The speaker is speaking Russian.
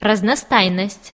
разностайность